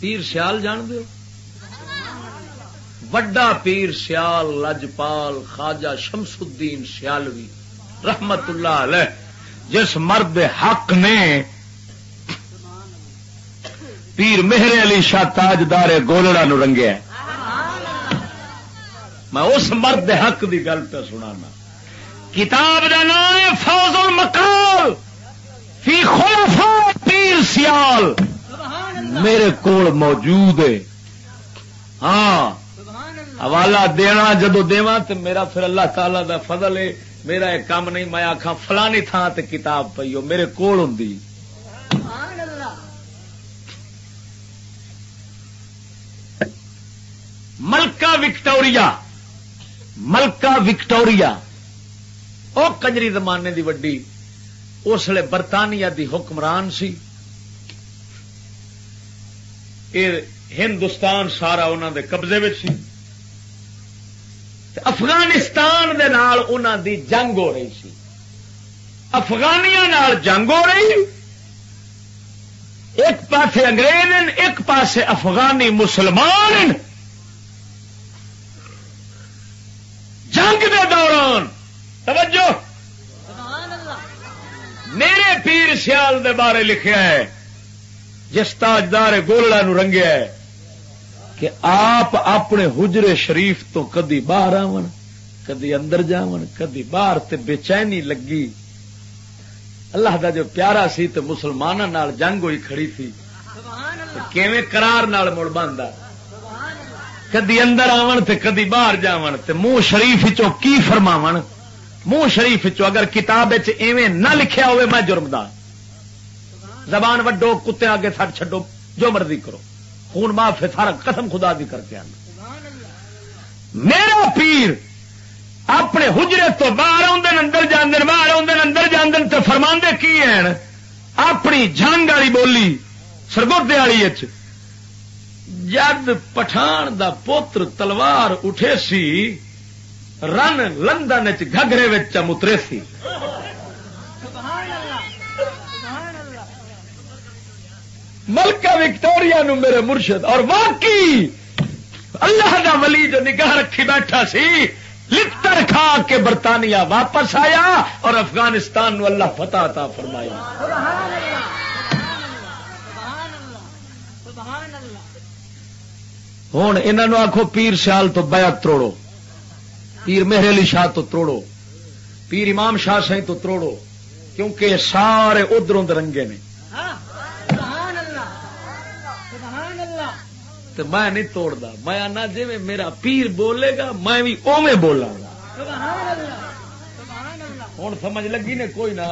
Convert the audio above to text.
پیر سیال جان دو وڈا پیر سیال، لجپال، خواجہ شمس الدین سیالوی، رحمت اللہ علیہ، جس مرد حق نے پیر مہر علی شاہ تاجدار گولڑا نو رنگیا میں اس مرد حق دی گل پہ سنانا۔ کتاب کا نام ہے فوز المقال۔ فی خلفاء پیر سیال۔ میرے کول موجود ہے۔ ہاں حوالہ دینا، جدو دیواں تو میرا پھر اللہ تعالی دا فضل ہے۔ میرا ایک کام نہیں، میں آخا فلانی تھان تے کتاب پی ہو، میرے کول ہوں ملکہ وکٹوریا ملکہ وکٹوریا۔ او کنجری زمانے دی وڈی، اس لیے برطانیہ دی حکمران سی۔ اے ہندوستان سارا انہوں دے قبضے میں سی۔ افغانستان دے نال انہوں دی جنگ ہو رہی سی۔ افغانیاں نال جنگ ہو رہی۔ ایک پاسے انگریز ایک پاسے افغانی مسلمان جنگ دے دوران، توجہ! میرے پیر سیال دے بارے لکھیا ہے۔ جس تاجدار گولڑا نو رنگیا ہے کہ آپ اپنے حجرے شریف تو کدی باہر آون کدی اندر جاون کدی باہر تے بے چینی لگی۔ اللہ دا جو پیارا سی تو مسلمانوں جنگ ہوئی کھڑی تھی کیویں قرار نال مڑ باندھا کدی اندر آون تے کدی باہر جاون تے منہ شریف چو کی فرماون؟ منہ شریف چو اگر کتاب ایویں نہ لکھیا ہوئے میں جرمدار زبان وڈو، کتے آگے سٹ چڈو جو مرضی کرو۔ خون معاف ہے، سارا قسم خدا بھی کر کے آنا۔ میرا پیر اپنے حجرے تو باہر آدھے اندر جانے باہر آدھے اندر جانے تو فرما کی ہیں؟ اپنی جنگ والی بولی سرگودے والی جد پٹھان دا پوتر تلوار اٹھے سی، رن لندن گھگرے چمترے سی۔ ملکہ وکٹوریا نو میرے مرشد، اور واقعی اللہ کا ولی جو نگاہ رکھی بیٹھا سی لکھتر کھا کے برطانیہ واپس آیا اور افغانستان نو اللہ فتح عطا فرمایا۔ ہوں انہوں آخو پیر سیال تو بیعت تروڑو پیر مہر علی شاہ تو توڑو۔ پیر امام شاہ سی تو تروڑو کیونکہ سارے ادھر رنگے نے۔ تو میں نہیں توڑتا۔ میں آنا جی میرا پیر بولے گا میں بھی اوے بولا گا۔ ہوں سمجھ لگی نے کوئی نہ۔